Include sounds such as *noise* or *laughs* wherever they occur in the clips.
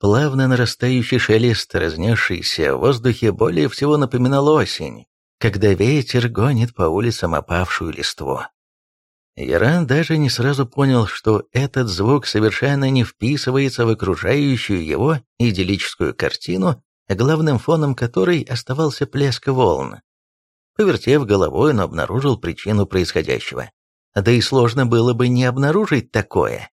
Плавно нарастающий шелест, разнесшийся в воздухе, более всего напоминал осень, когда ветер гонит по улицам опавшую листву. Яран даже не сразу понял, что этот звук совершенно не вписывается в окружающую его идиллическую картину, главным фоном которой оставался плеск волн. Повертев головой, он обнаружил причину происходящего. Да и сложно было бы не обнаружить такое.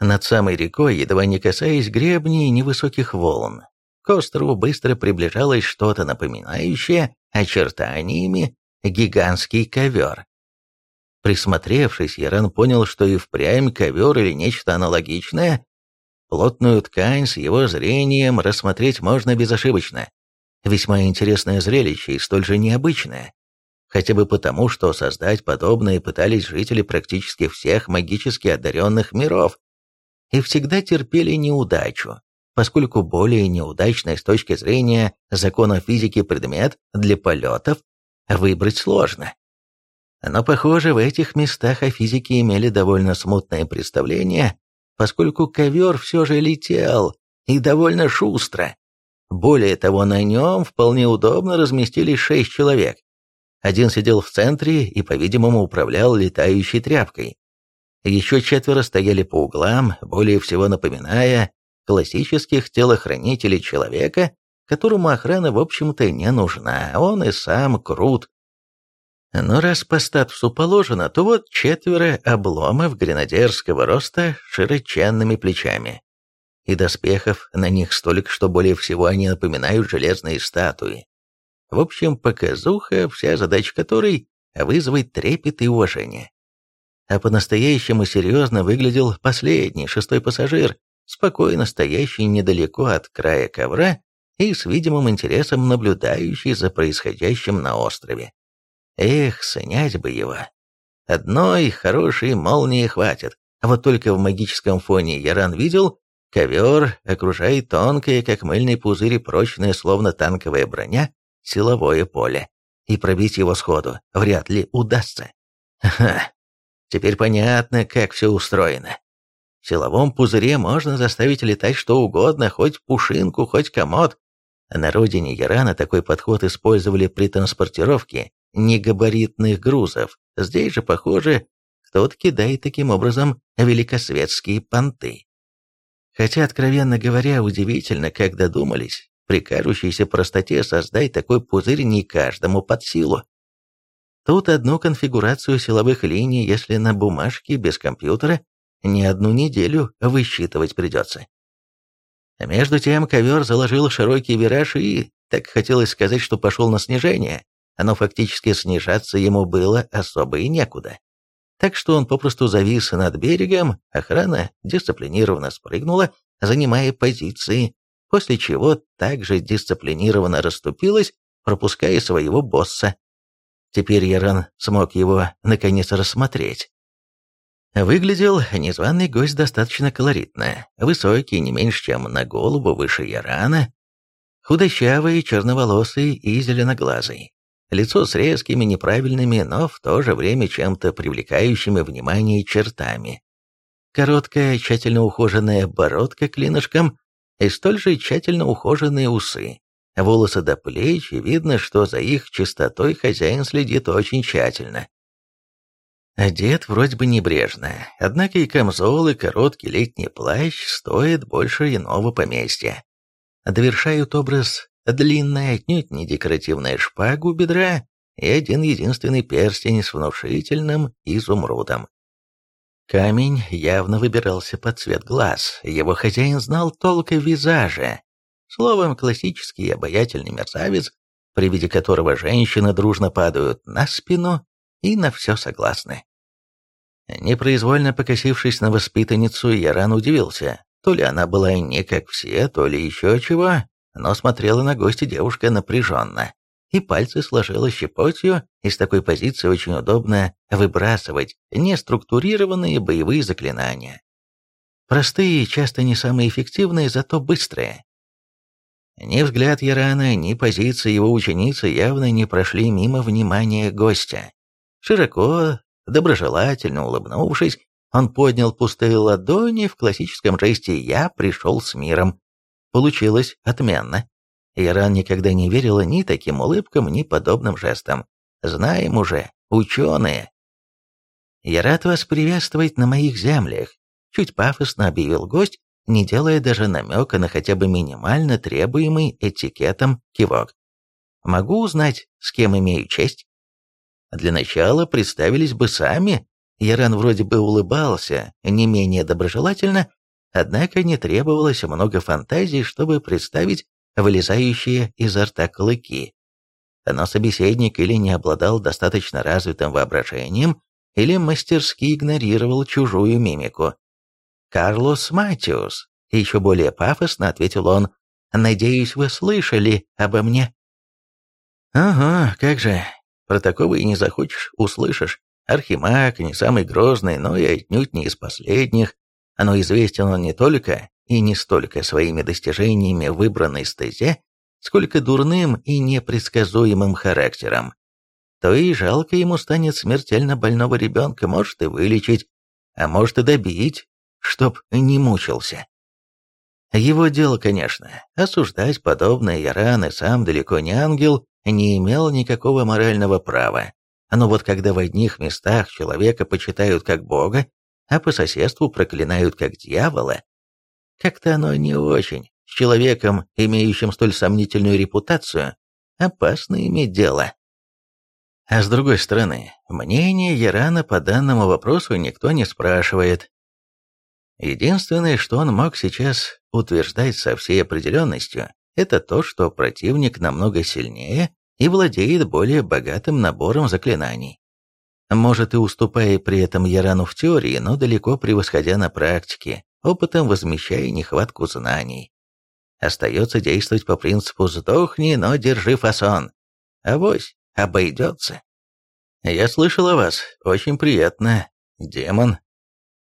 Над самой рекой, едва не касаясь гребней невысоких волн, к острову быстро приближалось что-то напоминающее очертаниями гигантский ковер. Присмотревшись, Яран понял, что и впрямь ковер или нечто аналогичное. Плотную ткань с его зрением рассмотреть можно безошибочно. Весьма интересное зрелище и столь же необычное. Хотя бы потому, что создать подобное пытались жители практически всех магически одаренных миров. И всегда терпели неудачу, поскольку более неудачный с точки зрения закона физики предмет для полетов выбрать сложно. Но, похоже, в этих местах о физике имели довольно смутное представление, поскольку ковер все же летел, и довольно шустро. Более того, на нем вполне удобно разместились шесть человек. Один сидел в центре и, по-видимому, управлял летающей тряпкой. Еще четверо стояли по углам, более всего напоминая классических телохранителей человека, которому охрана, в общем-то, не нужна, он и сам крут, но раз по статусу положено, то вот четверо обломов гренадерского роста широченными плечами. И доспехов на них столько, что более всего они напоминают железные статуи. В общем, показуха, вся задача которой — вызвать трепет и уважение. А по-настоящему серьезно выглядел последний, шестой пассажир, спокойно стоящий недалеко от края ковра и с видимым интересом наблюдающий за происходящим на острове. Эх, снять бы его. Одной хорошей молнии хватит. А вот только в магическом фоне Яран видел, ковер окружает тонкое, как мыльный пузырь, прочное, словно танковая броня, силовое поле. И пробить его сходу вряд ли удастся. Ха, теперь понятно, как все устроено. В силовом пузыре можно заставить летать что угодно, хоть пушинку, хоть комод. На родине Ярана такой подход использовали при транспортировке негабаритных грузов. Здесь же, похоже, кто-то кидает таким образом великосветские понты. Хотя, откровенно говоря, удивительно, как додумались при кажущейся простоте создать такой пузырь не каждому под силу. Тут одну конфигурацию силовых линий, если на бумажке без компьютера, не одну неделю высчитывать придется. Между тем ковер заложил широкий вираж и, так хотелось сказать, что пошел на снижение, но фактически снижаться ему было особо и некуда. Так что он попросту завис над берегом, охрана дисциплинированно спрыгнула, занимая позиции, после чего также дисциплинированно расступилась, пропуская своего босса. Теперь Яран смог его наконец рассмотреть. Выглядел незваный гость достаточно колоритно, высокий, не меньше, чем на голову выше Ярана, худощавый, черноволосый и зеленоглазый. Лицо с резкими, неправильными, но в то же время чем-то привлекающими внимание чертами. Короткая, тщательно ухоженная бородка клинышком и столь же тщательно ухоженные усы. Волосы до плеч, и видно, что за их чистотой хозяин следит очень тщательно. Одет вроде бы небрежно, однако и камзол, и короткий летний плащ стоят больше иного поместья. Довершают образ длинная, отнюдь не декоративная шпага у бедра и один единственный перстень с внушительным изумрудом. Камень явно выбирался под цвет глаз, его хозяин знал толк в визаже. Словом, классический и обаятельный мерзавец, при виде которого женщины дружно падают на спину и на все согласны. Непроизвольно покосившись на воспитанницу, я рано удивился. То ли она была не как все, то ли еще чего, но смотрела на гостя девушка напряженно, и пальцы сложила щепотью, и с такой позиции очень удобно выбрасывать неструктурированные боевые заклинания. Простые, часто не самые эффективные, зато быстрые. Ни взгляд Ярана, ни позиция его ученицы явно не прошли мимо внимания гостя. Широко, доброжелательно улыбнувшись, он поднял пустые ладони в классическом жесте «Я пришел с миром», получилось отменно. Иран никогда не верила ни таким улыбкам, ни подобным жестам. Знаем уже, ученые. «Я рад вас приветствовать на моих землях», — чуть пафосно объявил гость, не делая даже намека на хотя бы минимально требуемый этикетом кивок. «Могу узнать, с кем имею честь?» Для начала представились бы сами. Яран вроде бы улыбался, не менее доброжелательно, однако не требовалось много фантазий, чтобы представить вылезающие изо рта клыки. Но собеседник или не обладал достаточно развитым воображением, или мастерски игнорировал чужую мимику. «Карлос Матиус», — еще более пафосно ответил он, — «надеюсь, вы слышали обо мне». «Ага, как же, про такого и не захочешь, услышишь. Архимаг не самый грозный, но и отнюдь не из последних. Но известен он не только и не столько своими достижениями в выбранной стезе, сколько дурным и непредсказуемым характером. То и жалко ему станет смертельно больного ребенка, может и вылечить, а может и добить, чтоб не мучился. Его дело, конечно, осуждать подобные раны сам далеко не ангел, не имел никакого морального права. Но вот когда в одних местах человека почитают как бога, а по соседству проклинают как дьявола, как-то оно не очень. С человеком, имеющим столь сомнительную репутацию, опасно иметь дело. А с другой стороны, мнение Ярана по данному вопросу никто не спрашивает. Единственное, что он мог сейчас утверждать со всей определенностью, это то, что противник намного сильнее и владеет более богатым набором заклинаний. Может и уступая при этом Ярану в теории, но далеко превосходя на практике, опытом возмещая нехватку знаний. Остается действовать по принципу «сдохни, но держи фасон». Авось, обойдется. «Я слышал о вас. Очень приятно. Демон».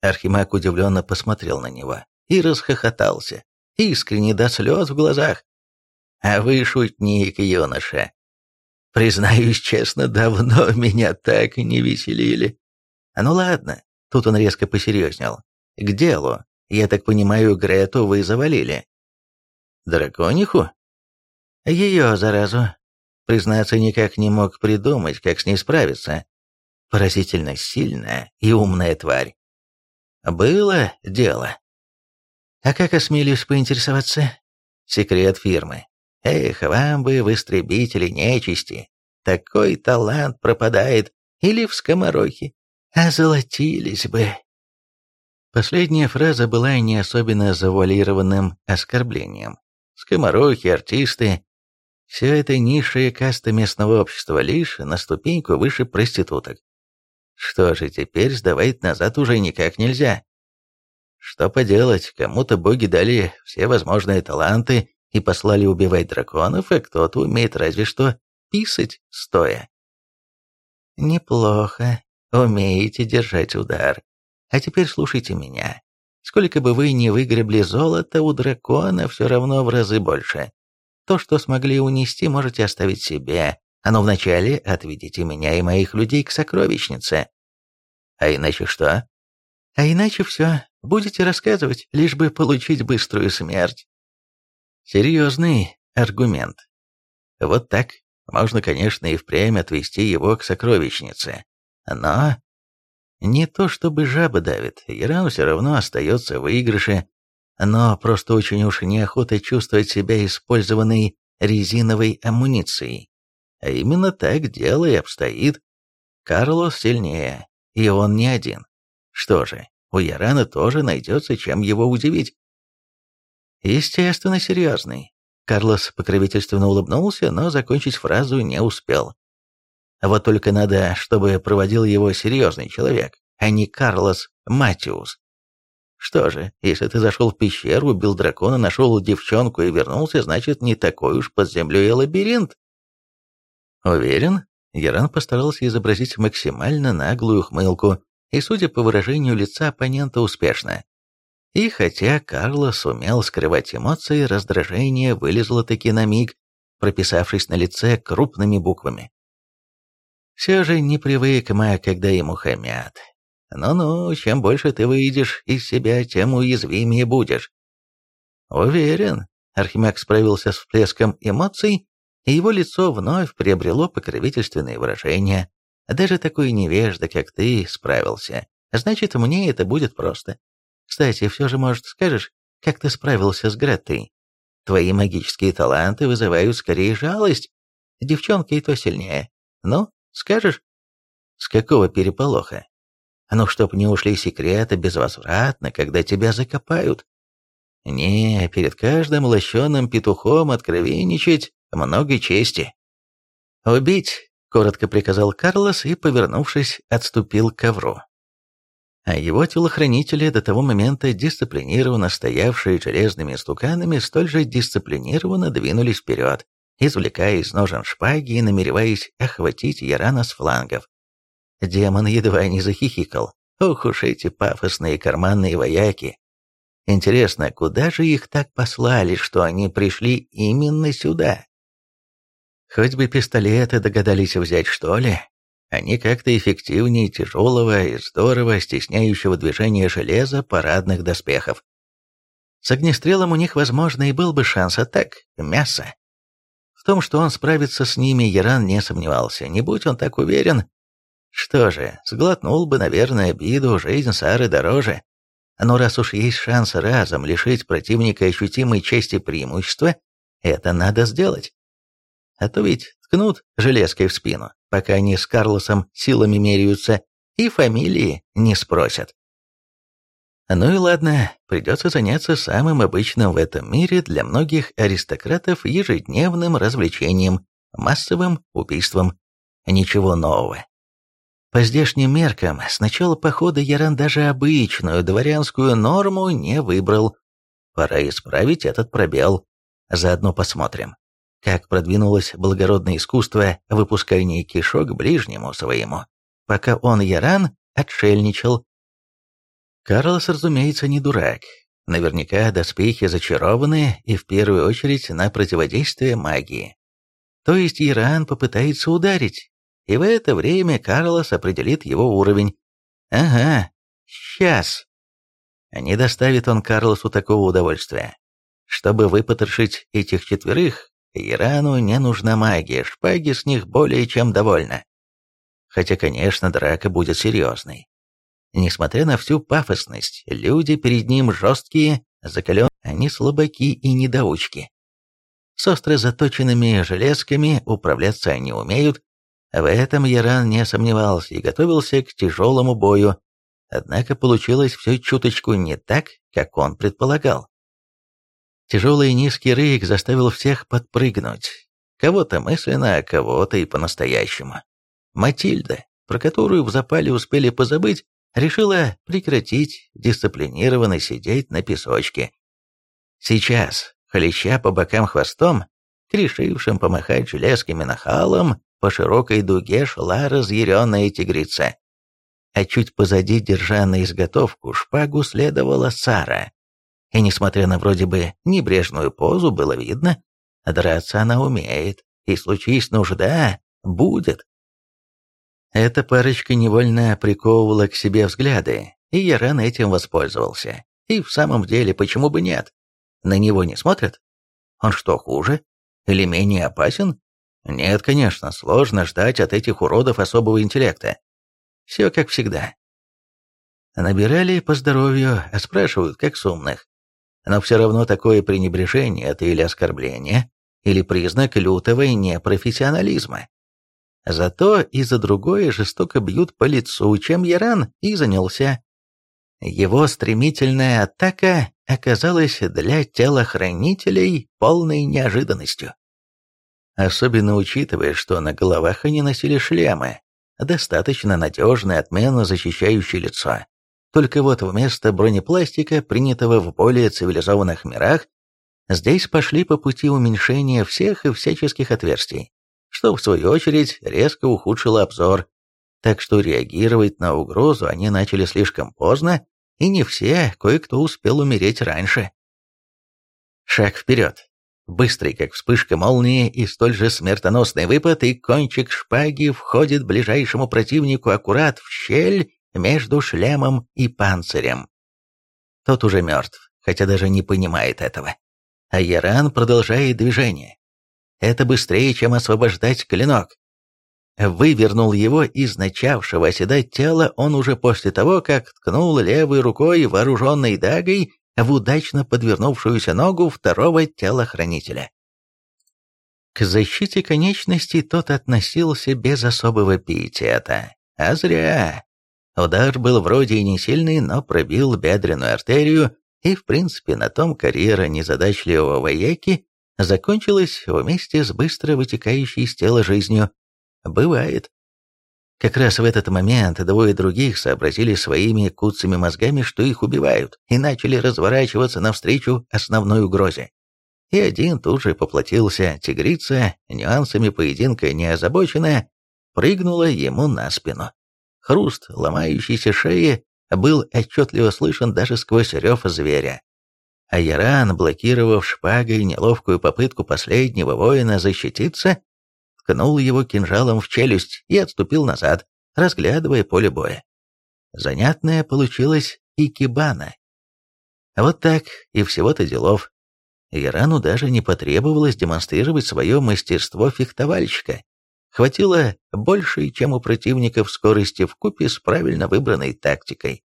Архимаг удивленно посмотрел на него и расхохотался, искренне до слез в глазах. А вы шутник, юноша. Признаюсь честно, давно *laughs* меня так не веселили. А ну ладно, тут он резко посерьезнел. К делу. Я так понимаю, Грету вы завалили. Дракониху? Ее, заразу. Признаться, никак не мог придумать, как с ней справиться. Поразительно сильная и умная тварь. Было дело. А как осмелюсь поинтересоваться? Секрет фирмы. Эх, вам бы в истребители нечисти. Такой талант пропадает. Или в скоморохе. Озолотились бы. Последняя фраза была не особенно завуалированным оскорблением. Скоморохи, артисты — все это низшая каста местного общества, лишь на ступеньку выше проституток. Что же, теперь сдавать назад уже никак нельзя. Что поделать, кому-то боги дали все возможные таланты, и послали убивать драконов, а кто-то умеет разве что писать стоя. Неплохо, умеете держать удар. А теперь слушайте меня. Сколько бы вы ни выгребли золота, у дракона все равно в разы больше. То, что смогли унести, можете оставить себе, но вначале отведите меня и моих людей к сокровищнице. А иначе что? А иначе все, будете рассказывать, лишь бы получить быструю смерть. Серьезный аргумент. Вот так можно, конечно, и впрямь отвести его к сокровищнице. Но не то чтобы жаба давит, Иран все равно остается в выигрыше, но просто очень уж неохота чувствовать себя использованной резиновой амуницией. А именно так дело и обстоит. Карлос сильнее, и он не один. Что же, у Ярана тоже найдется, чем его удивить. Естественно, серьезный. Карлос покровительственно улыбнулся, но закончить фразу не успел. Вот только надо, чтобы проводил его серьезный человек, а не Карлос Матиус. Что же, если ты зашел в пещеру, убил дракона, нашел девчонку и вернулся, значит, не такой уж под землей лабиринт. Уверен? Яран постарался изобразить максимально наглую хмылку, и, судя по выражению лица оппонента, успешно. И хотя Карло сумел скрывать эмоции, раздражение вылезло таки на миг, прописавшись на лице крупными буквами. Все же не привык Мак, когда ему хамят. Ну-ну, чем больше ты выйдешь из себя, тем уязвимее будешь. Уверен, Архимаг справился с всплеском эмоций, и его лицо вновь приобрело покровительственные выражения. Даже такой невежда, как ты, справился. Значит, мне это будет просто. Кстати, все же, может, скажешь, как ты справился с Греттой? Твои магические таланты вызывают скорее жалость. Девчонка и то сильнее. Ну, скажешь? С какого переполоха? Ну, чтоб не ушли секреты безвозвратно, когда тебя закопают. Не, перед каждым лощеным петухом откровенничать много чести. «Убить!» — коротко приказал Карлос и, повернувшись, отступил к ковру а его телохранители, до того момента дисциплинированно стоявшие железными стуканами, столь же дисциплинированно двинулись вперед, извлекая из ножен шпаги и намереваясь охватить Ярана с флангов. Демон едва не захихикал. Ох уж эти пафосные карманные вояки. Интересно, куда же их так послали, что они пришли именно сюда? Хоть бы пистолеты догадались взять, что ли? Они как-то эффективнее тяжелого и здорово стесняющего движения железа парадных доспехов. С огнестрелом у них, возможно, и был бы шанс, а так — мясо. В том, что он справится с ними, Яран не сомневался. Не будь он так уверен. Что же, сглотнул бы, наверное, обиду, жизнь Сары дороже. Но раз уж есть шанс разом лишить противника ощутимой части преимущества, это надо сделать. А то ведь ткнут железкой в спину, пока они с Карлосом силами меряются, и фамилии не спросят. Ну и ладно, придется заняться самым обычным в этом мире для многих аристократов ежедневным развлечением, массовым убийством. Ничего нового. По здешним меркам, с начала похода Яран даже обычную дворянскую норму не выбрал. Пора исправить этот пробел. Заодно посмотрим, как продвинулось благородное искусство выпускания кишок ближнему своему, пока он, Яран, отшельничал. Карлос, разумеется, не дурак. Наверняка доспехи зачарованы и в первую очередь на противодействие магии. То есть Яран попытается ударить, и в это время Карлос определит его уровень. Ага, сейчас. Не доставит он Карлосу такого удовольствия. Чтобы выпотрошить этих четверых, Ирану не нужна магия, шпаги с них более чем довольны. Хотя, конечно, драка будет серьезной. Несмотря на всю пафосность, люди перед ним жесткие, закаленные, они слабаки и недоучки. С остро заточенными железками управляться они умеют, в этом Яран не сомневался и готовился к тяжелому бою, однако получилось все чуточку не так, как он предполагал. Тяжелый низкий рык заставил всех подпрыгнуть. Кого-то мысленно, а кого-то и по-настоящему. Матильда, про которую в запале успели позабыть, решила прекратить дисциплинированно сидеть на песочке. Сейчас, хлеща по бокам хвостом, к решившим помахать железкими нахалом, по широкой дуге шла разъяренная тигрица. А чуть позади, держа на изготовку шпагу, следовала Сара. И несмотря на вроде бы небрежную позу, было видно, драться она умеет, и случись нужда, будет. Эта парочка невольно приковывала к себе взгляды, и Яран этим воспользовался. И в самом деле, почему бы нет? На него не смотрят? Он что, хуже? Или менее опасен? Нет, конечно, сложно ждать от этих уродов особого интеллекта. Все как всегда. Набирали по здоровью, спрашивают, как с умных. Но все равно такое пренебрежение – это или оскорбление, или признак лютого непрофессионализма. Зато и за другое жестоко бьют по лицу, чем Яран и занялся. Его стремительная атака оказалась для телохранителей полной неожиданностью. Особенно учитывая, что на головах они носили шлемы, достаточно надежные, отменно защищающие лицо. Только вот вместо бронепластика, принятого в более цивилизованных мирах, здесь пошли по пути уменьшения всех и всяческих отверстий, что в свою очередь резко ухудшило обзор, так что реагировать на угрозу они начали слишком поздно, и не все, кое-кто успел умереть раньше. Шаг вперед. Быстрый, как вспышка молнии, и столь же смертоносный выпад, и кончик шпаги входит ближайшему противнику аккурат в щель между шлемом и панцирем. Тот уже мертв, хотя даже не понимает этого. а Яран продолжает движение. Это быстрее, чем освобождать клинок. Вывернул его из начавшего оседать тела он уже после того, как ткнул левой рукой, вооруженной дагой, в удачно подвернувшуюся ногу второго телохранителя. К защите конечностей тот относился без особого пиетета. А зря. Удар был вроде и не сильный, но пробил бедренную артерию, и в принципе на том карьера незадачливого вояки закончилась вместе с быстро вытекающей из тела жизнью. Бывает. Как раз в этот момент двое других сообразили своими куцами мозгами, что их убивают, и начали разворачиваться навстречу основной угрозе. И один тут же поплатился, тигрица, нюансами поединка не озабоченная, прыгнула ему на спину. Хруст ломающейся шеи был отчетливо слышен даже сквозь рев зверя. А Яран, блокировав шпагой неловкую попытку последнего воина защититься, ткнул его кинжалом в челюсть и отступил назад, разглядывая поле боя. Занятная получилась и кибана. Вот так и всего-то делов. Ярану даже не потребовалось демонстрировать свое мастерство фехтовальщика. Хватило больше, чем у противников скорости в купе с правильно выбранной тактикой.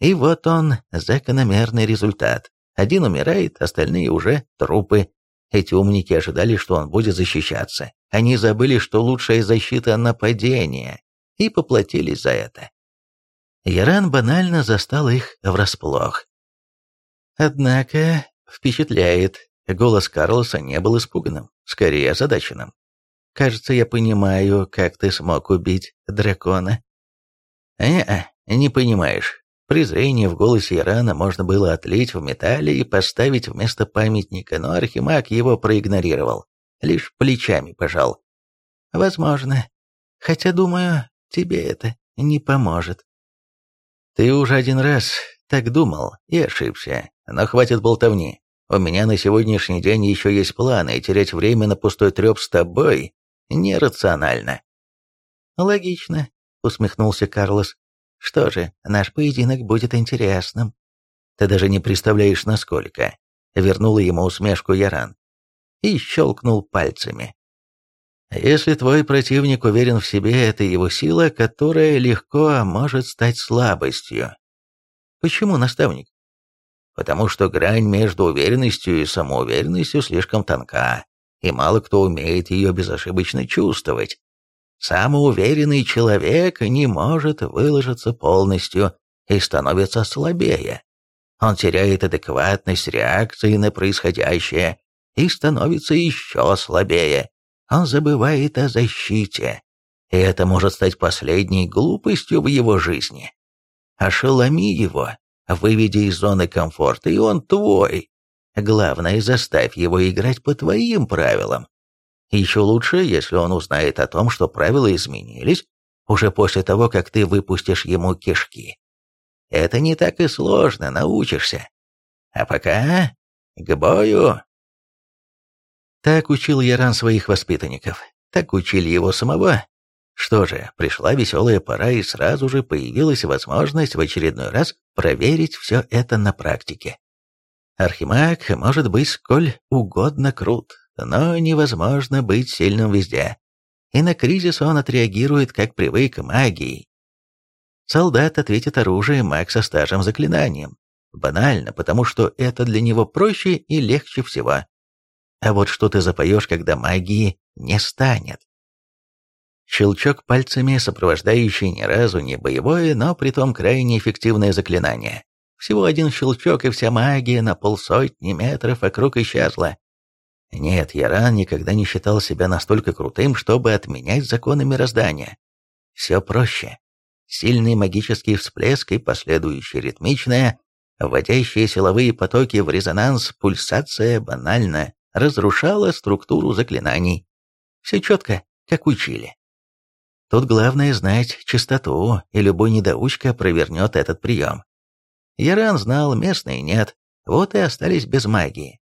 И вот он, закономерный результат. Один умирает, остальные уже трупы. Эти умники ожидали, что он будет защищаться. Они забыли, что лучшая защита — нападение, и поплатились за это. Яран банально застал их врасплох. Однако впечатляет, голос Карлоса не был испуганным, скорее озадаченным. «Кажется, я понимаю, как ты смог убить дракона». «Не-а, не понимаешь. Презрение в голосе Ирана можно было отлить в металле и поставить вместо памятника, но Архимаг его проигнорировал лишь плечами пожал. «Возможно. Хотя, думаю, тебе это не поможет». «Ты уже один раз так думал и ошибся, но хватит болтовни. У меня на сегодняшний день еще есть планы, и терять время на пустой треп с тобой нерационально». «Логично», — усмехнулся Карлос. «Что же, наш поединок будет интересным». «Ты даже не представляешь, насколько», — вернула ему усмешку Яран и щелкнул пальцами. Если твой противник уверен в себе, это его сила, которая легко может стать слабостью. Почему, наставник? Потому что грань между уверенностью и самоуверенностью слишком тонка, и мало кто умеет ее безошибочно чувствовать. Самоуверенный человек не может выложиться полностью и становится слабее. Он теряет адекватность реакции на происходящее и становится еще слабее. Он забывает о защите. И это может стать последней глупостью в его жизни. Ошеломи его, выведи из зоны комфорта, и он твой. Главное, заставь его играть по твоим правилам. Еще лучше, если он узнает о том, что правила изменились, уже после того, как ты выпустишь ему кишки. Это не так и сложно, научишься. А пока к бою. Так учил Яран своих воспитанников, так учили его самого. Что же, пришла веселая пора, и сразу же появилась возможность в очередной раз проверить все это на практике. Архимаг может быть сколь угодно крут, но невозможно быть сильным везде. И на кризис он отреагирует, как привык, магией. Солдат ответит оружием, маг со стажем заклинанием. Банально, потому что это для него проще и легче всего. А вот что ты запоешь, когда магии не станет? Щелчок пальцами, сопровождающий ни разу не боевое, но притом крайне эффективное заклинание. Всего один щелчок, и вся магия на полсотни метров вокруг исчезла. Нет, Яран никогда не считал себя настолько крутым, чтобы отменять законы мироздания. Все проще. Сильный магический всплеск и последующая ритмичная, вводящая силовые потоки в резонанс пульсация банально разрушала структуру заклинаний. Все четко, как учили. Тут главное знать частоту, и любой недоучка провернет этот прием. Яран знал, местные нет, вот и остались без магии.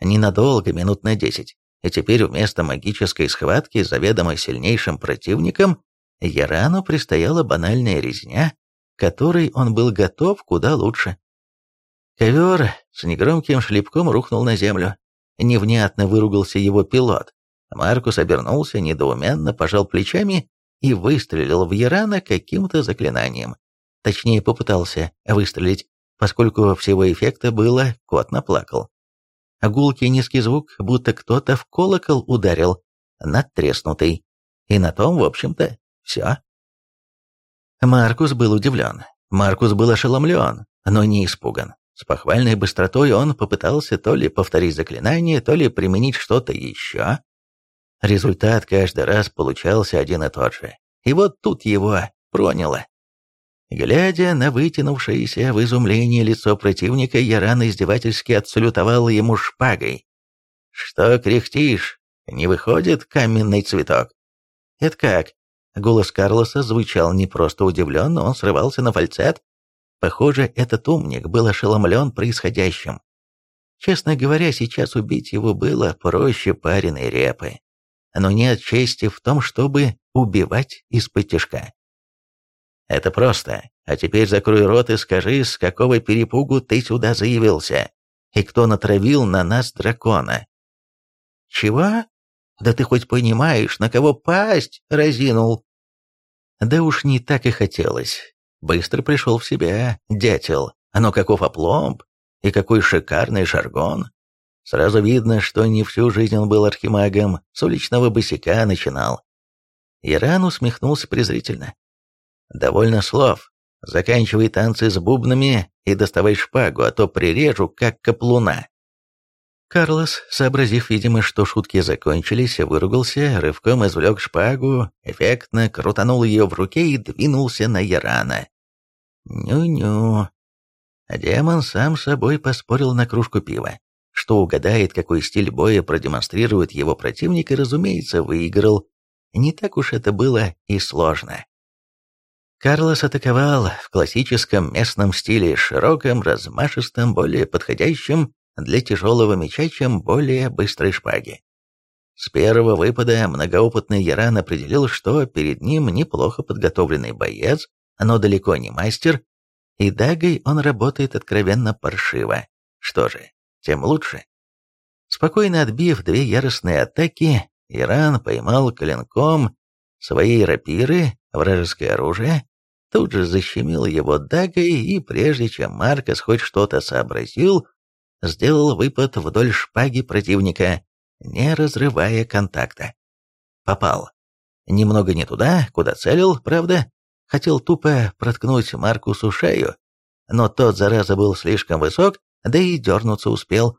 Ненадолго, минут на десять. И теперь вместо магической схватки с заведомо сильнейшим противником Ярану предстояла банальная резня, которой он был готов куда лучше. Ковер с негромким шлепком рухнул на землю, невнятно выругался его пилот. Маркус обернулся, недоуменно пожал плечами и выстрелил в Ярана каким-то заклинанием. Точнее, попытался выстрелить, поскольку всего эффекта было, кот наплакал. Гулкий низкий звук, будто кто-то в колокол ударил, надтреснутый. И на том, в общем-то, все. Маркус был удивлен. Маркус был ошеломлен, но не испуган. С похвальной быстротой он попытался то ли повторить заклинание, то ли применить что-то еще. Результат каждый раз получался один и тот же. И вот тут его проняло. Глядя на вытянувшееся в изумлении лицо противника, Яран издевательски отсалютовал ему шпагой. «Что кряхтишь? Не выходит каменный цветок?» «Это как?» Голос Карлоса звучал не просто удивленно, он срывался на фальцет. Похоже, этот умник был ошеломлен происходящим. Честно говоря, сейчас убить его было проще пареной репы. Но нет чести в том, чтобы убивать из-под. Это просто. А теперь закрой рот и скажи, с какого перепугу ты сюда заявился? И кто натравил на нас дракона?» «Чего? Да ты хоть понимаешь, на кого пасть разинул?» Да уж не так и хотелось. Быстро пришел в себя дятел. Но каков опломб и какой шикарный жаргон. Сразу видно, что не всю жизнь он был архимагом, с уличного босика начинал. Иран усмехнулся презрительно. «Довольно слов. Заканчивай танцы с бубнами и доставай шпагу, а то прирежу, как каплуна». Карлос, сообразив, видимо, что шутки закончились, выругался, рывком извлек шпагу, эффектно крутанул ее в руке и двинулся на Ярана. Ню-ню. Демон сам собой поспорил на кружку пива. Что угадает, какой стиль боя продемонстрирует его противник, и, разумеется, выиграл. Не так уж это было и сложно. Карлос атаковал в классическом местном стиле, широком, размашистом, более подходящем для тяжелого меча, чем более быстрой шпаги. С первого выпада многоопытный Яран определил, что перед ним неплохо подготовленный боец, но далеко не мастер, и дагой он работает откровенно паршиво. Что же, тем лучше. Спокойно отбив две яростные атаки, Иран поймал клинком своей рапиры вражеское оружие, тут же защемил его дагой, и прежде чем Маркос хоть что-то сообразил, сделал выпад вдоль шпаги противника, не разрывая контакта. Попал. Немного не туда, куда целил, правда. Хотел тупо проткнуть Маркусу шею, но тот, зараза, был слишком высок, да и дернуться успел.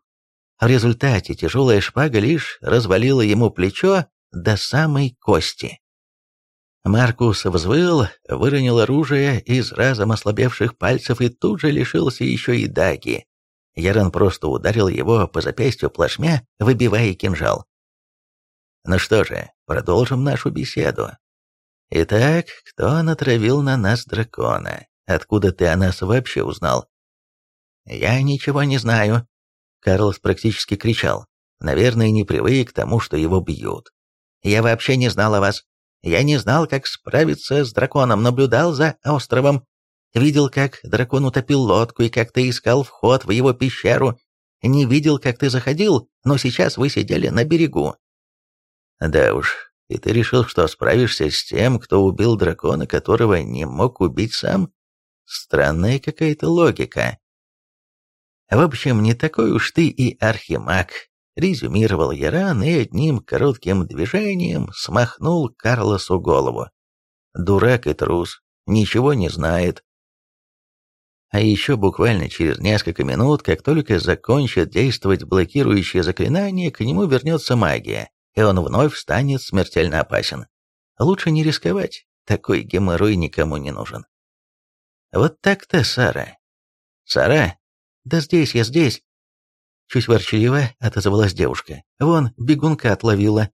В результате тяжелая шпага лишь развалила ему плечо до самой кости. Маркус взвыл, выронил оружие из разом ослабевших пальцев и тут же лишился еще и даги. Яран просто ударил его по запястью плашмя, выбивая кинжал. Ну что же, продолжим нашу беседу. Итак, кто натравил на нас дракона? Откуда ты о нас вообще узнал? Я ничего не знаю. Карлос практически кричал. Наверное, не привык к тому, что его бьют. Я вообще не знал о вас. Я не знал, как справиться с драконом, наблюдал за островом. Видел, как дракон утопил лодку и как ты искал вход в его пещеру. Не видел, как ты заходил, но сейчас вы сидели на берегу. Да уж, и ты решил, что справишься с тем, кто убил дракона, которого не мог убить сам? Странная какая-то логика. В общем, не такой уж ты и архимаг, резюмировал Яран и одним коротким движением смахнул Карлосу голову. Дурак и трус, ничего не знает. А еще буквально через несколько минут, как только закончит действовать блокирующее заклинание, к нему вернется магия, и он вновь станет смертельно опасен. Лучше не рисковать, такой геморрой никому не нужен. Вот так-то, Сара. Сара? Да здесь я, здесь. Чуть ворчливо отозвалась девушка. Вон, бегунка отловила.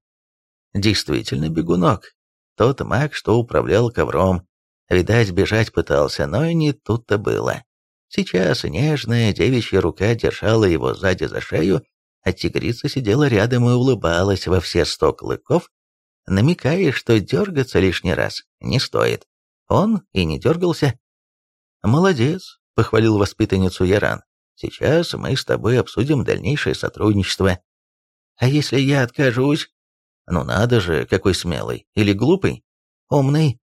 Действительно бегунок. Тот маг, что управлял ковром. Видать, бежать пытался, но не тут-то было. Сейчас нежная девичья рука держала его сзади за шею, а тигрица сидела рядом и улыбалась во все сто клыков, намекая, что дергаться лишний раз не стоит. Он и не дергался. «Молодец», — похвалил воспитанницу Яран. Сейчас мы с тобой обсудим дальнейшее сотрудничество. А если я откажусь? Ну надо же, какой смелый. Или глупый? Умный.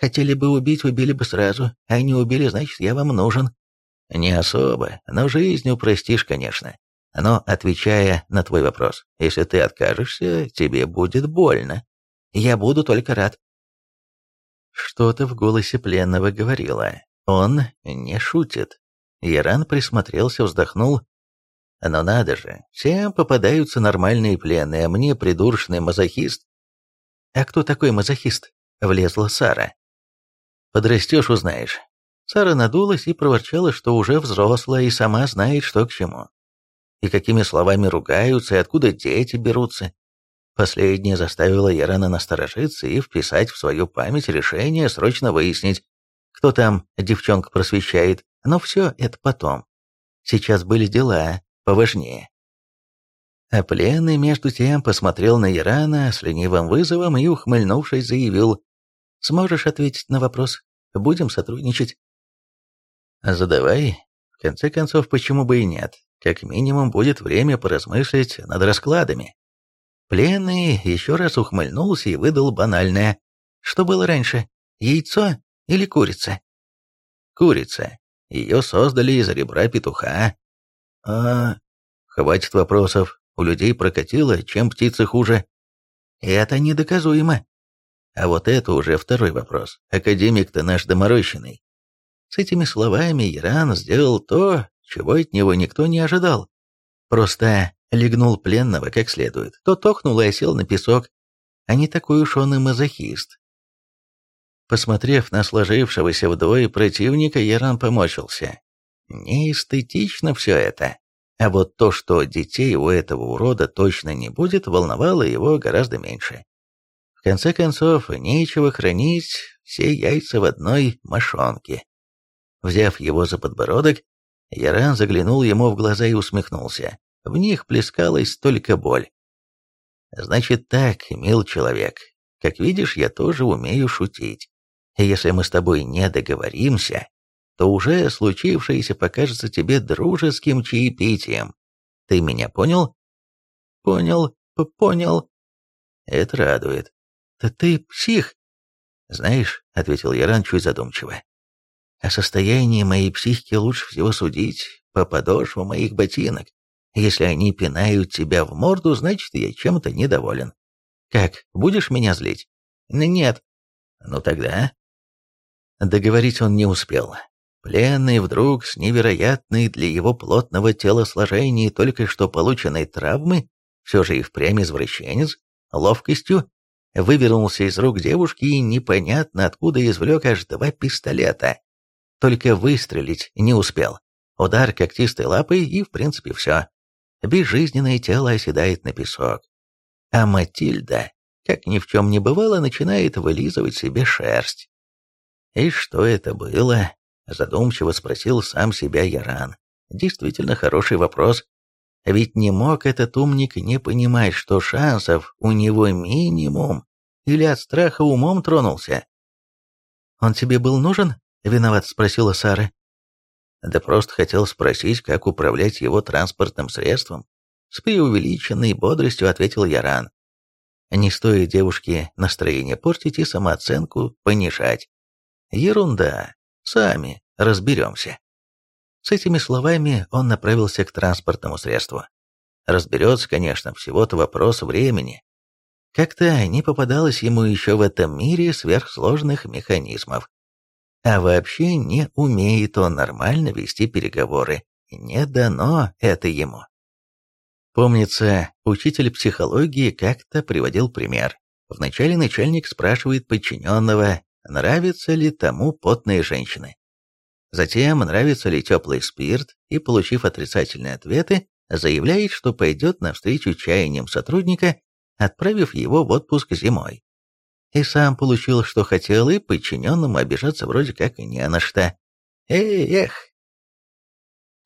Хотели бы убить, убили бы сразу. А не убили, значит, я вам нужен. Не особо, но жизнь упростишь, конечно. Но, отвечая на твой вопрос, если ты откажешься, тебе будет больно. Я буду только рад. Что-то в голосе пленного говорило. Он не шутит. Яран присмотрелся, вздохнул. Но надо же, всем попадаются нормальные пленные, а мне придурочный мазохист. А кто такой мазохист? Влезла Сара. Подрастешь, узнаешь. Сара надулась и проворчала, что уже взрослая и сама знает, что к чему. И какими словами ругаются, и откуда дети берутся. Последнее заставило Ярана насторожиться и вписать в свою память решение срочно выяснить, кто там девчонка просвещает, но все это потом. Сейчас были дела поважнее. А пленный, между тем, посмотрел на Ярана с ленивым вызовом и, ухмыльнувшись, заявил, «Сможешь ответить на вопрос? Будем сотрудничать?» «Задавай. В конце концов, почему бы и нет? Как минимум, будет время поразмыслить над раскладами». Пленный еще раз ухмыльнулся и выдал банальное. Что было раньше, яйцо или курица? Курица. Ее создали из ребра петуха. А, хватит вопросов. У людей прокатило, чем птицы хуже. Это недоказуемо. А вот это уже второй вопрос. Академик-то наш доморощенный. С этими словами Иран сделал то, чего от него никто не ожидал. Просто легнул пленного как следует, то тохнул и осел на песок, а не такой уж он и мазохист. Посмотрев на сложившегося вдвое противника, Яран помочился. Неэстетично все это. А вот то, что детей у этого урода точно не будет, волновало его гораздо меньше. В конце концов, нечего хранить все яйца в одной мошонке. Взяв его за подбородок, Яран заглянул ему в глаза и усмехнулся. В них плескалась только боль. «Значит так, мил человек, как видишь, я тоже умею шутить. Если мы с тобой не договоримся, то уже случившееся покажется тебе дружеским чаепитием. Ты меня понял?» «Понял, понял». «Это радует. Да ты псих!» «Знаешь», — ответил Яран чуть задумчиво, «о состоянии моей психики лучше всего судить по подошву моих ботинок. Если они пинают тебя в морду, значит, я чем-то недоволен. Как, будешь меня злить? Нет. Ну тогда... Договорить он не успел. Пленный вдруг с невероятной для его плотного телосложения и только что полученной травмы, все же и впрямь извращенец, ловкостью, вывернулся из рук девушки и непонятно откуда извлек аж два пистолета. Только выстрелить не успел. Удар когтистой лапой и, в принципе, все безжизненное тело оседает на песок. А Матильда, как ни в чем не бывало, начинает вылизывать себе шерсть. «И что это было?» – задумчиво спросил сам себя Яран. Действительно хороший вопрос. Ведь не мог этот умник не понимать, что шансов у него минимум, или от страха умом тронулся. «Он тебе был нужен?» – виноват спросила Сара. Да просто хотел спросить, как управлять его транспортным средством. С преувеличенной бодростью ответил Яран. Не стоит девушке настроение портить и самооценку понижать. Ерунда, сами разберемся. С этими словами он направился к транспортному средству. Разберется, конечно, всего-то вопрос времени. Как-то не попадалось ему еще в этом мире сверхсложных механизмов. А вообще не умеет он нормально вести переговоры. Не дано это ему. Помнится, учитель психологии как-то приводил пример. Вначале начальник спрашивает подчиненного, нравятся ли тому потные женщины. Затем, нравится ли теплый спирт, и, получив отрицательные ответы, заявляет, что пойдет навстречу чаяниям сотрудника, отправив его в отпуск зимой и сам получил, что хотел, и подчиненному обижаться вроде как и не на что. Эх, эх,